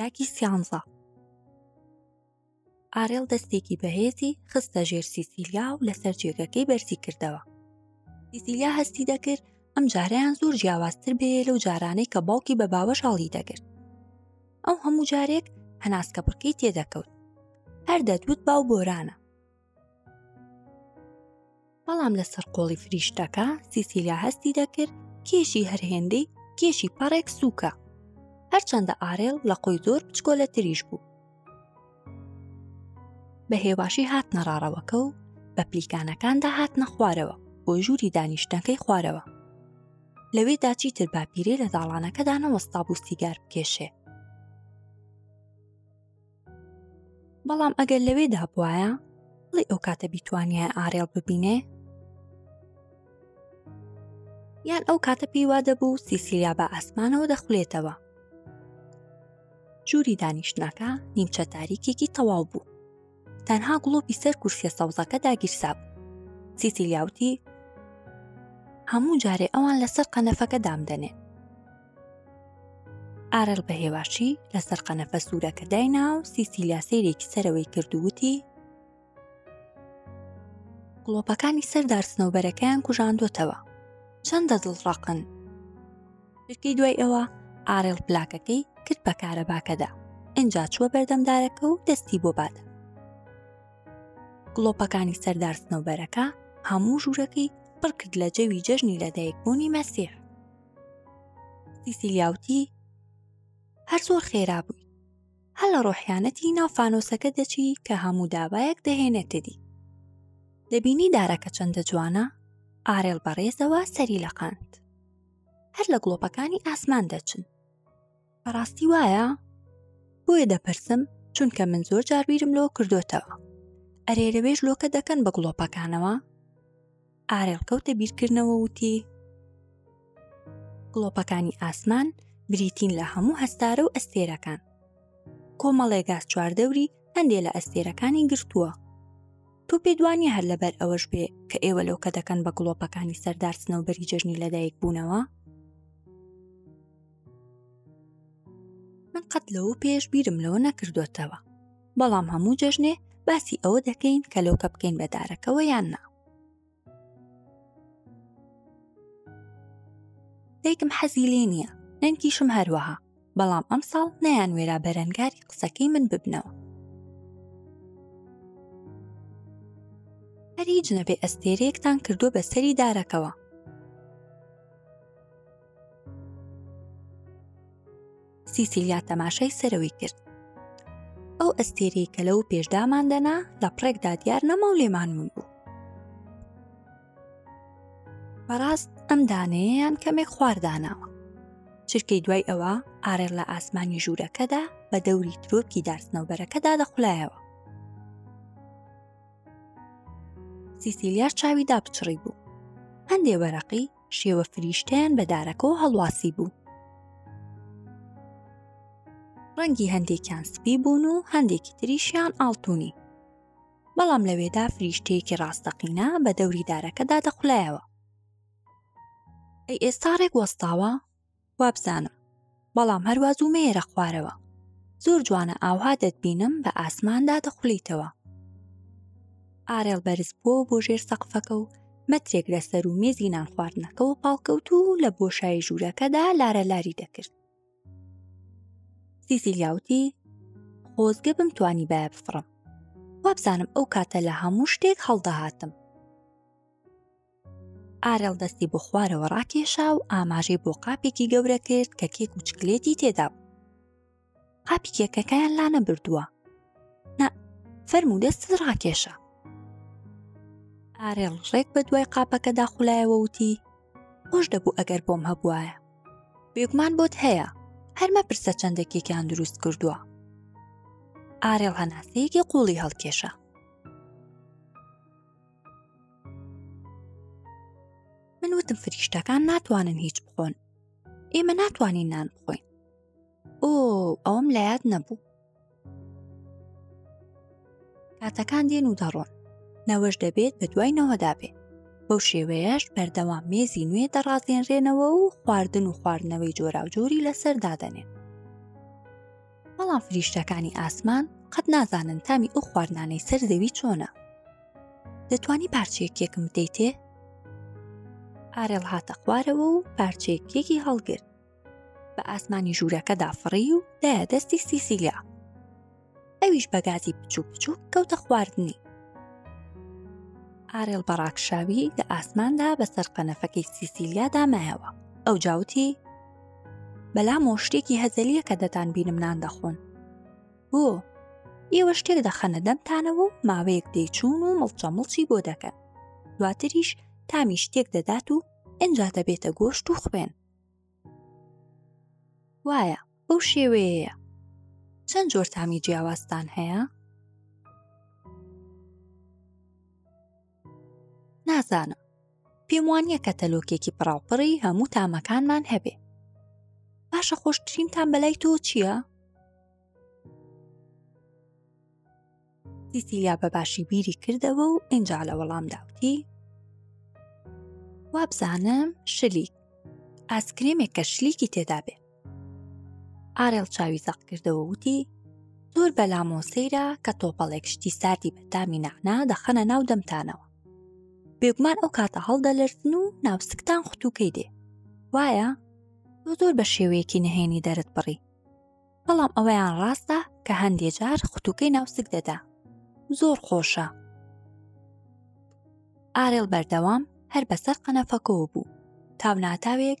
تاکی سیانزە ئارێڵ دەستێکی بەهێزی خستە ژێر سیسیلیا و لەسەر جێگەکەی بەرزی کردەوە سیسیلیا هەستی دەکرد ئەم جاریان زۆر جیاوازتر بێ لەو جارانەی کە باوکی بە باوەش هەڵی دەگرت ئەو هەموو جارێک هەناسکە بڕکەی تێدەکەوت هەر دەدوت باو بۆرانە بەڵام لە سەرقۆڵی فریشتەکە سیسیلیا هەستی دەکرد کێشی هەرهێندەی کێشی پەڕێک سووکە هەرچەندە ئارێڵ لە قۆی زۆر بچکۆلە تریش بوو بە هێواشی هات نەڕاڕەوەکە و بە پلیکانەکاندا هات نەخوارەوە بۆ ژووری دانیشتەکەی خوارەوە لەوێدا چیتر باپیرەی لە داڵانەکەدا نەوەستا بوو سیگار بکێشێ بەڵام ئەگەر لەوێدا بواە بڵێ ئەو کاتە بیتوانیای ئارێڵ ببینێ یان ئەو کاتە پێیوا دەبوو سیسیلیا بە ئاسمانەوە دەخولێتەوە جووری دانیشتنەکە نیمچە تاریکێکی تەواو بوو تەنها گڵۆپی سەر کورسیە سەوزەکە داگیرسا بوو سیسیلیاوتی هەموو جارێ ئەوان لەسەر قەنەفەکە دامدەنێ ئارەل بە هێواشی لەسەر قەنەفە سوورەکە داینا و سیسیلیا سەیرێکی سەرەوەی کردووتی گڵۆپەکانی سەر دارسنەوبەرەکەیان کوژاندوتەوە چەندە دڵڕەقن چرکەی دوای ئەوە ئارێڵ پلاکەکەی کرد بە کارەباکەدا ئەجا چووە بەردەم دارەکە و دەستی بۆ بادە گڵۆپەکانی سەردار سنەوبەرەکە هەموو ژوورەکەی پڕکرد لە جەوی جەژنی لەدایکبوونی مەسیح سیسیلیاوتی هەر زۆر خێرا بووی هەر لە ڕۆحیانەتی ناو فانۆسەکە دەچی کە هەموو دابایەک دەهێنێتە دی دەبینی دارەکە چەندە جوانە ئارێڵ بەڕێزەوە سەری لەقاند هەر لە گڵۆپەکانی ئاسمان دەچن بەڕاستی وایە بۆیە دەپرسم چونکە من زۆر جاربیرم لۆ کردوتەوە ئەرێ لەوێش لۆکە دەکەن بە گڵۆپەکانەوە ئارێڵ کەوتە بیرکردنەوە وتی گڵۆپەکانی ئاسمان بریتین لە هەموو هەستارە و ئەستێرەکان کۆمەڵێگاز چواردەوری هەندێ لە ئەستێرەکانی گرتووە تۆ پێت وانە هەر لەبەر ئەوەش بێ کە ئێوە لەو کە دەکەن بە گڵۆپەکانی سەردار سنەوبەری جەژنی لەدایک بوونەوە من قەت لەوە پێش بیرم لەوە نەکردوتەوە بەڵام هەموو جەژنێ باسی ئەوە دەکەین کە لەو کە بکەین بەدارەکەەوە یان نا دایکم حەزی لێ نییە نەنکیشم هەروەها بەڵام ئەم ساڵ نەیان وێرا بەرەنگاری قسەکەی من ببنەوە هەری جنەبێ ئەستێرەیەکتان کردو بە سەری دارەکەوە سیسیلیا تەماشای سەرەوەی کرد ئەو ئەستێرەی کە لەو پێشدامان دەنا لە پڕێکدا دیار نەما و لێمانمون بوو بەڕاست ئەم دانەیەیان کەمێک خواردانەوە چرکەی دوای ئەوە ئارێڵ لە ئاسمانی ژوورەکەدا بە دەوری ترۆپکی دارسنەوبەرەکەدا دەخلایەوە سیسیلیاش چاوی داپچڕی بوو هەندێ وەرەقی شێوە فریشتەیان بە دارەکەەوە هەڵواسی بوو ڕەنگی هەندێکیان سپی بوون و هەندێکی تریشیان ئاڵتونی بەڵام لەوێدا فریشتەیەکی ڕاستەقینە بە دەوری دارەکەدا دەخلایەوە ئەی ئێستاڕێک وەستاوە وابزانم بەڵام هەروازوو مێرە خوارەوە زۆر جوانە ئاوها دەتبینم بە ئاسماندا دەخلیتەوە ئارێڵ بەرز بۆ بۆ ژێر سەقفەکە و مەترێک لە سەر و مێزی نان خواردنەکەەوە پاڵکەوت و لە بۆشایی ژوورەکەدا لارە لاری دەکرد سیسیلیاوتی خۆزگە بم توانی بە بفڕم وابزانم ئەو کاتە لە هەموو شتێک هەڵدەهاتم ئارێڵ دەستی بۆ خوارەوە ڕاکێشا و ئاماژەی بۆ قاپێکی گەورە کرد کە کێک و چکلێتی تێدا بوو قاپی کێکەکەیان لا نەبردووە نا فەرم و دەست ڕاکێشە ئارێڵ ڕێک بە دوای قاپەکەدا خولایەوە وتی خۆش دەبوو ئەگەر بۆم هەبواە بێگومان بۆت هەیە هەرمە پرسە چەندێکێکیان دروست کردووە ئارێڵ هەناسەیەکی قوڵی هەڵکێشە من وتم فریشتەکان ناتوانن هیچ بخۆن ئێمە ناتوانین نان بخۆین ئۆ ئەوم لە یاد نەبوو کاتەکان دێن و دەڕۆن نەوەش دەبێت بە دوای نەوەدا بێ بەو شێوەیەش بەردەوام مێزی نوێ دەڕازێنرێنەوە و خواردن و خواردنەوەی جۆراوجۆری لەسەر دادەنێن بەڵام فریشتەکانی ئاسمان قەت نازانن تامی ئەو خواردانەی سەر زەوی چۆنە دەتوانی پارچەیە کێکم بدەیتێ ئارێڵ هاتە خوارەوە و پارچەیە کێکی هەڵگرت بە ئاسمانی ژوورەکەدا فڕی و دایە دەستی سیسیلیا ئەویش بەگازی بچوو بچوو کەوتە خواردنی ئارێڵ بەڕاکشاوی لە ئاسماندا بەسەر قەنەفەکەی سیسیلیا دامایەوە ئەو جاوتی بەلام شتێکی هەزەلیە کە دەتان بینم نان دەخۆن بۆ ئێوە شتێک دەخەنە دەمتانەوە و ماوەیەک دەیچوون و مڵچە مڵچی بۆ دەکەن دواتریش تامی شتێک دەدات و ئەجا دەبێتە گۆشت و خوێن وایە بەو شێوەیەیە چەند جۆر تامی جیاوازتان هەیە؟ نازانم پێم وانە کە تەلۆکێکی پڕاوپڕی هەموو تامەکانمان هەبێ باشە خۆشترینتان بەلای تۆ چییە؟ سیسیلیا بە باشی بیری کردەوە و ئینجا لە وەڵام داوتی وابزانم شلیک ئاسکرێمێک کە شلیکی تێدا بێ ئارێڵ چاوی زەق کردەوە وتی زۆر بەلامۆ سەیرە کە تۆپەڵێک شتی ساردی بە تامی نەعنا دەخەنە ناو دەمتانەوە بێگومان ئەو کاتە هەڵدەلرزن و ناوسکتان خوتوکەی دێ وایە تۆ زۆر بە شێوەیەکی نهێنی دەرت بڕی بەڵام ئەوەیان ڕاستە کە هەندێ جار خوتوکەی ناوسک دەدا زۆر خۆشە ئارێڵ بەردەوام هەر بەسەر قەنەفەکەوە بوو تاوناتاوێک